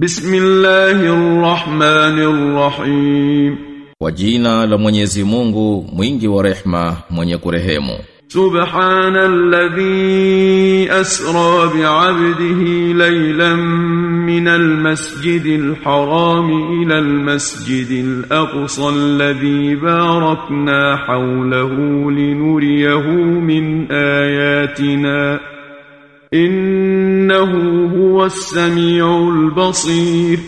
بسم الله الرحمن الرحيم la Mwenyezi Mungu mwingi wa rehma mwenye kurehemu. سبحان الذي أسرى بعبده ليلا من المسجد الحرام إلى المسجد الأقصى الذي باركنا حوله لنريه من آياتنا إنه السميع البصير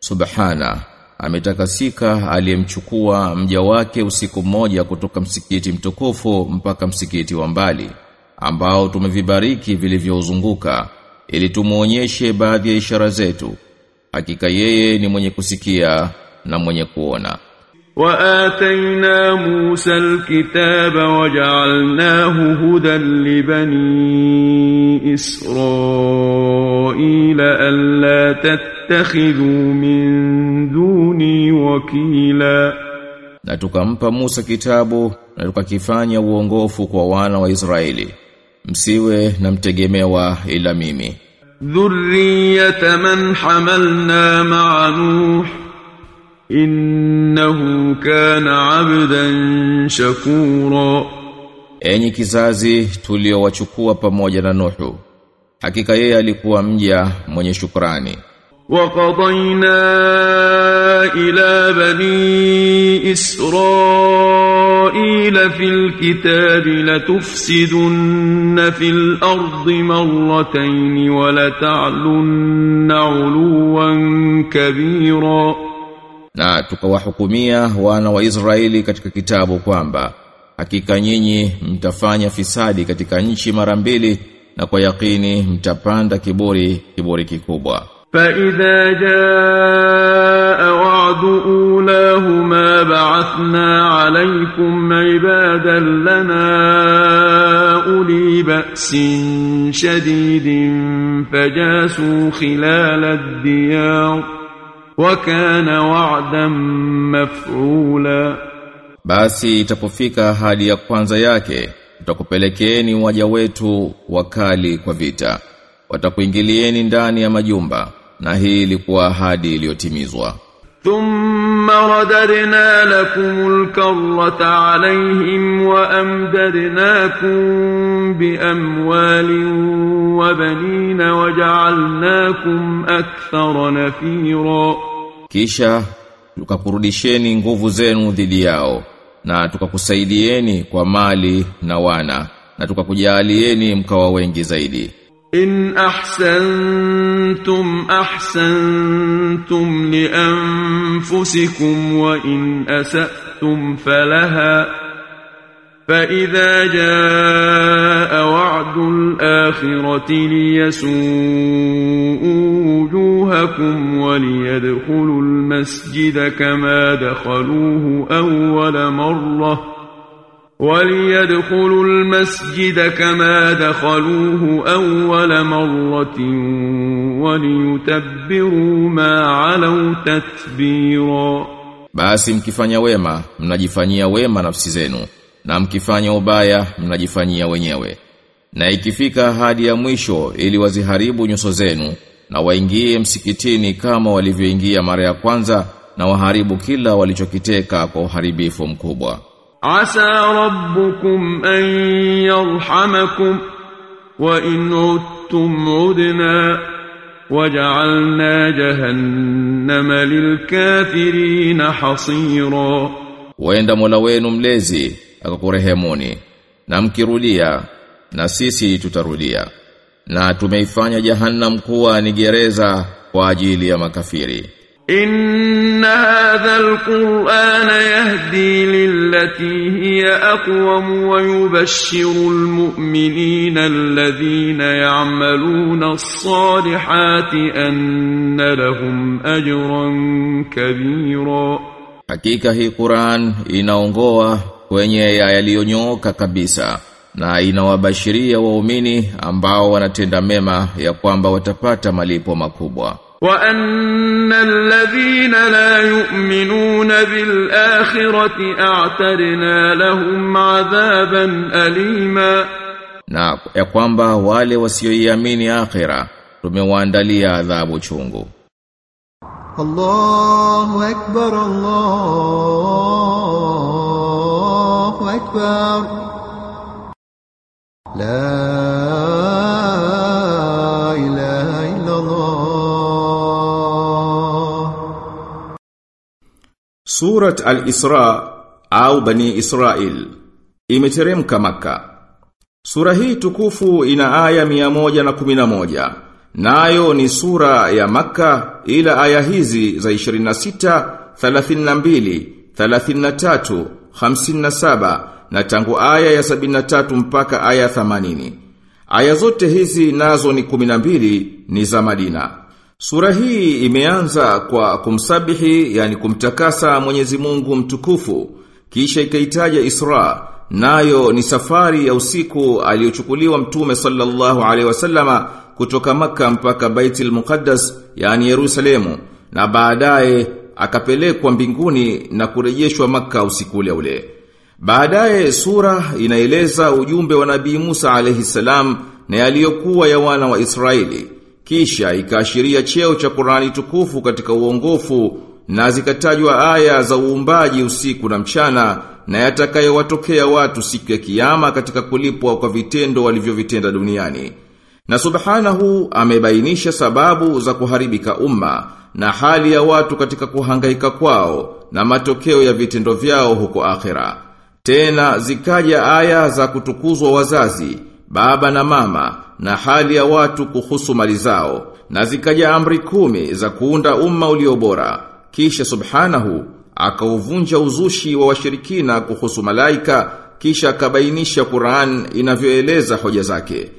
Subhana ametakasika aliyemchukua mja wake usiku mmoja kutoka msikiti mtukufu mpaka msikiti wa mbali ambao tumevibariki vilivyouzunguka ili tumuonyeshe baadhi ya ishara zetu hakika yeye ni mwenye kusikia na mwenye kuona وآتينا موسى الكتاب وجعلناه هدى لبني إسرائيل ألا تتخذوا من دوني وكيلا na tukampa Musa kitabu na tukakifanya uongofu kwa wana wa Israeli msiwe na mtegemewa ila mimi ذرية من حملنا مع نوح إنه كان عبدا شكورا Enyi kizazi tuliowachukua pamoja na Nuhu hakika yeye alikuwa mja mwenye shukrani وقضينا إلى بني إسرائيل في الكتاب لتفسدن في الأرض مرتين ولتعلن علوا كبيرا na tukawahukumia wana wa Israeli katika kitabu kwamba hakika nyinyi mtafanya fisadi katika nchi mara mbili na kwa yakini mtapanda kiburi kiburi kikubwa فإذا جاء وعد أولاهما بعثنا عليكم عبادا لنا أولي بأس شديد فجاسوا خلال الديار وكان وعدا مفعولا Basi itapofika hadi ya kwanza yake, tutakupelekeeni waja wetu wakali kwa vita. Watakuingilieni ndani ya majumba, na hii ilikuwa ahadi iliyotimizwa. ثم رددنا لكم الكرة عليهم وأمددناكم بأموال وبنين وجعلناكم أكثر نفيرا Kisha tukakurudisheni nguvu zenu dhidi yao, na tukakusaidieni kwa mali na wana, na tukakujalieni mkawa wengi zaidi. إن أحسنتم أحسنتم لأنفسكم وإن أسأتم فلها فإذا جاء وعد الآخرة ليسوءوا وجوهكم وليدخلوا المسجد كما دخلوه أول مرة وليدخلوا المسجد كما دخلوه أول مرة وليتبروا ما علوا تتبيرا Basi mkifanya wema, mnajifanyia wema nafsi zenu, na mkifanya ubaya, mnajifanyia wenyewe. Na ikifika ahadi ya mwisho ili waziharibu nyuso zenu, na waingie msikitini kama walivyoingia mara ya kwanza na waharibu kila walichokiteka kwa uharibifu mkubwa. Asa rabbukum an yarhamakum wa in uttum udna waj'alna jahannama lilkafirin hasira. Waenda Mola wenu mlezi akakurehemuni na mkirudia na sisi tutarudia Na tumeifanya jahannam kuwa ni gereza kwa ajili ya makafiri. إن هذا القرآن يهدي للتي هي أقوم ويبشر المؤمنين الذين يعملون الصالحات أن لهم أجرا كبيرا Hakika hii Qur'an inaongoa kwenye ya yaliyonyooka kabisa na inawabashiria waumini ambao wanatenda mema ya kwamba watapata malipo makubwa. Wa anna alladhina la yu'minuna bil akhirati a'tadna lahum adhaban alima. Na ya kwamba wale wasioiamini akhira tumewaandalia adhabu chungu. Allahu akbar Allahu akbar. La ilaha illallah. Surat Al-Isra au Bani Israel imeteremka maka Sura hii tukufu ina aya 111. Nayo ni sura ya maka ila aya hizi za 26, 32, 33, 57 na tangu aya ya 73 mpaka aya 80. Aya zote hizi nazo ni 12 ni za Madina. Sura hii imeanza kwa kumsabihi yani kumtakasa Mwenyezi Mungu mtukufu kisha ikaitaja Isra nayo ni safari ya usiku aliyochukuliwa mtume sallallahu alaihi wasallama kutoka maka mpaka Baitul Muqaddas yani Yerusalemu na baadaye akapelekwa mbinguni na kurejeshwa maka usiku ule ule. Baadaye sura inaeleza ujumbe wa Nabii Musa alayhi salam na yaliyokuwa ya wana wa Israeli. Kisha ikaashiria cheo cha Qur'ani tukufu katika uongofu na zikatajwa aya za uumbaji usiku na mchana na yatakayowatokea watu siku ya kiyama katika kulipwa kwa vitendo walivyovitenda duniani. Na subhanahu amebainisha sababu za kuharibika umma na hali ya watu katika kuhangaika kwao na matokeo ya vitendo vyao huko akhera. Tena zikaja aya za kutukuzwa wazazi, baba na mama na hali ya watu kuhusu mali zao na zikaja amri kumi za kuunda umma uliobora. Kisha subhanahu akauvunja uzushi wa washirikina kuhusu malaika kisha akabainisha Qur'an inavyoeleza hoja zake.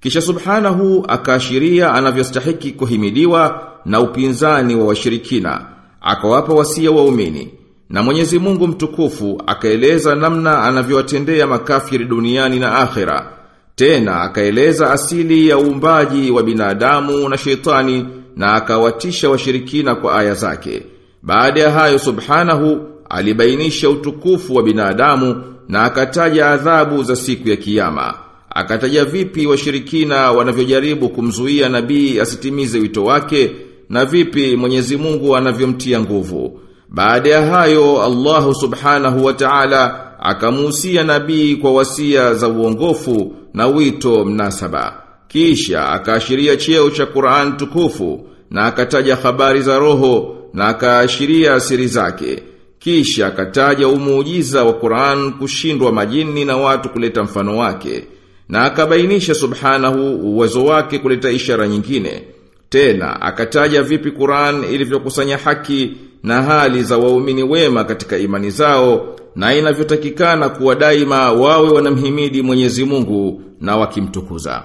Kisha subhanahu akaashiria anavyostahiki kuhimidiwa na upinzani wa washirikina. Akawapa wasia waumini. Na Mwenyezi Mungu mtukufu akaeleza namna anavyowatendea makafiri duniani na akhera. Tena akaeleza asili ya uumbaji wa binadamu na shetani na akawatisha washirikina kwa aya zake. Baada ya hayo subhanahu alibainisha utukufu wa binadamu na akataja adhabu za siku ya kiyama. Akataja vipi washirikina wanavyojaribu kumzuia nabii asitimize wito wake na vipi Mwenyezi Mungu anavyomtia nguvu. Baada ya hayo Allah Subhanahu wa Ta'ala akamuhusia nabii kwa wasia za uongofu na wito mnasaba. Kisha akaashiria cheo cha Qur'an tukufu na akataja habari za roho na akaashiria siri zake. Kisha akataja umuujiza wa Qur'an kushindwa majini na watu kuleta mfano wake. Na akabainisha subhanahu uwezo wake kuleta ishara nyingine. Tena akataja vipi Qur'an ilivyokusanya haki na hali za waumini wema katika imani zao na inavyotakikana kuwa daima wawe wanamhimidi Mwenyezi Mungu na wakimtukuza.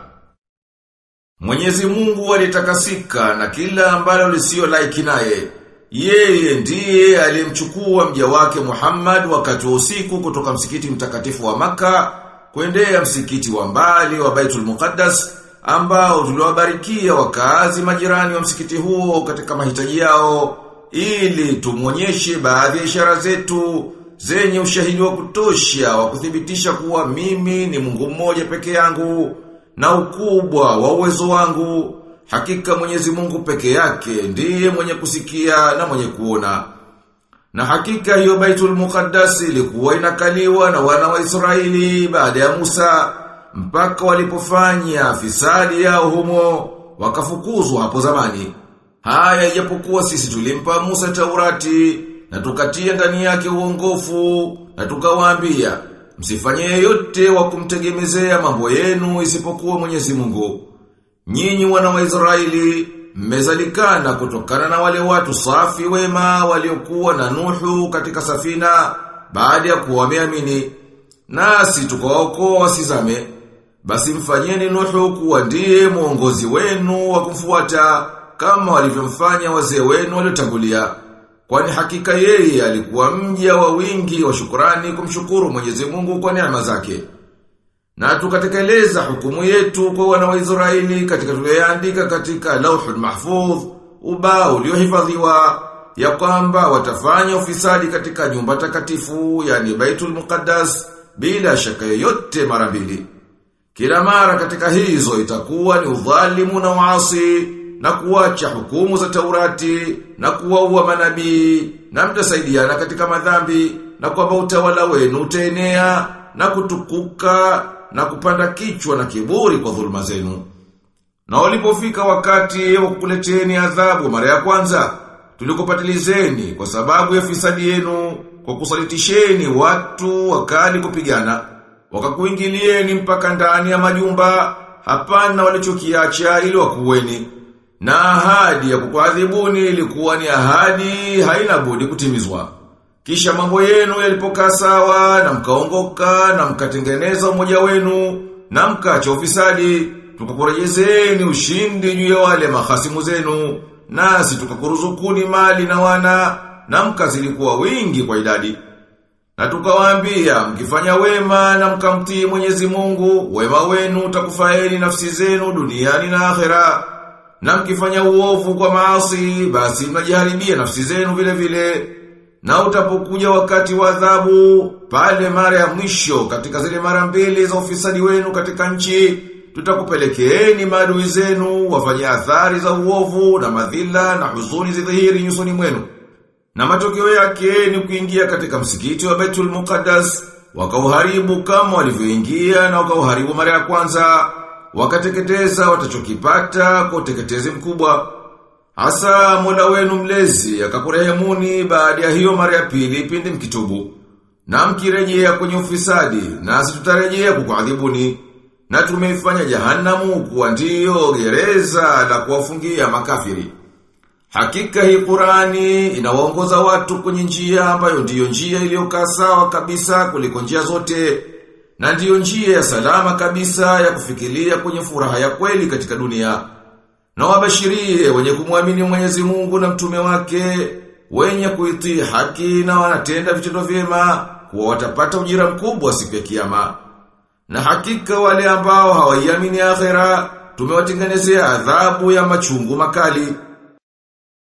Mwenyezi Mungu alitakasika na kila ambalo lisio laiki naye. Yeye ndiye aliyemchukua mja wake Muhammad wakati wa usiku kutoka msikiti mtakatifu wa maka kuendea msikiti wa mbali wa Baitul Muqaddas ambao tuliwabarikia wakazi majirani wa msikiti huo katika mahitaji yao ili tumwonyeshe baadhi ya ishara zetu zenye ushahidi wa kutosha wa kuthibitisha kuwa mimi ni Mungu mmoja peke yangu na ukubwa wa uwezo wangu hakika Mwenyezi Mungu peke yake ndiye mwenye kusikia na mwenye kuona na hakika hiyo Baitul Muqaddas ilikuwa inakaliwa na wana wa Israeli baada ya Musa mpaka walipofanya fisadi yao humo wakafukuzwa hapo zamani. Haya japokuwa sisi tulimpa Musa Taurati na tukatia ndani yake uongofu na tukawaambia msifanye yote wa kumtegemezea mambo yenu isipokuwa Mwenyezi Mungu. Nyinyi wana wa Israeli mmezalikana kutokana na wale watu safi wema waliokuwa na Nuhu katika safina baada ya kuwa. Nasi tukawaokoa wasizame. Basi mfanyeni Nuhu kuwa ndiye mwongozi wenu wa kufuata kama walivyomfanya wazee wenu waliotangulia. Kwani hakika yeye alikuwa mja wa wingi wa shukrani kumshukuru Mwenyezi Mungu kwa neema zake. Na tukatekeleza hukumu yetu kwa wana wa Israeli katika tuliyoandika katika Lauhul Mahfuz, ubao uliohifadhiwa ya kwamba watafanya ufisadi katika nyumba takatifu yani Baitul Muqaddas bila shaka yoyote mara mbili. Kila mara katika hizo itakuwa ni udhalimu na uasi na kuacha hukumu za Taurati na kuwaua manabii na mtasaidiana katika madhambi na kwamba utawala wenu utaenea na kutukuka na kupanda kichwa na kiburi kwa dhuluma zenu. Na walipofika wakati wa kukuleteni adhabu mara ya kwanza, tulikupatilizeni kwa sababu ya fisadi yenu kwa kusalitisheni watu wakali kupigana, wakakuingilieni mpaka ndani ya majumba, hapana walichokiacha ili wakuweni. Na ahadi ya kukuadhibuni ilikuwa ni ahadi haina budi kutimizwa. Kisha mambo yenu yalipokaa sawa na mkaongoka na mkatengeneza umoja wenu na mkacha ufisadi tukakurejezeni ushindi juu ya wale mahasimu zenu nasi tukakuruzukuni mali na wana na mkazidi kuwa wingi kwa idadi na tukawaambia mkifanya wema na mkamtii Mwenyezi Mungu wema wenu utakufaeni nafsi zenu duniani na akhera na mkifanya uovu kwa maasi basi mnajiharibia nafsi zenu vile vile. Na utapokuja wakati wa adhabu pale mara ya mwisho katika zile mara mbili za ufisadi wenu katika nchi tutakupelekeeni maadui zenu wafanye athari za uovu na madhila na huzuni zidhihiri nyusoni mwenu. Na matokeo yake ni kuingia katika msikiti wa Baitul Muqaddas wakauharibu kama walivyoingia na wakauharibu mara ya kwanza wakateketeza watachokipata kwa uteketezi mkubwa Hasa Mola wenu mlezi akakurehemuni baada ya hiyo mara ya pili pindi mkitubu. Na mkirejea kwenye ufisadi nasi tutarejea kukuadhibuni. Na tumeifanya jahannamu kuwa ndiyo gereza la kuwafungia makafiri. Hakika hii Qurani inawaongoza watu kwenye njia ambayo ndiyo njia iliyokaa sawa kabisa kuliko njia zote. Na ndiyo njia ya salama kabisa ya kufikiria kwenye furaha ya kweli katika dunia. Na wabashirie wenye kumwamini Mwenyezi Mungu na mtume wake, wenye kuitii haki na wanatenda vitendo vyema, kuwa watapata ujira mkubwa siku ya kiyama. Na hakika wale ambao hawaiamini akhera, tumewatengenezea adhabu ya machungu makali.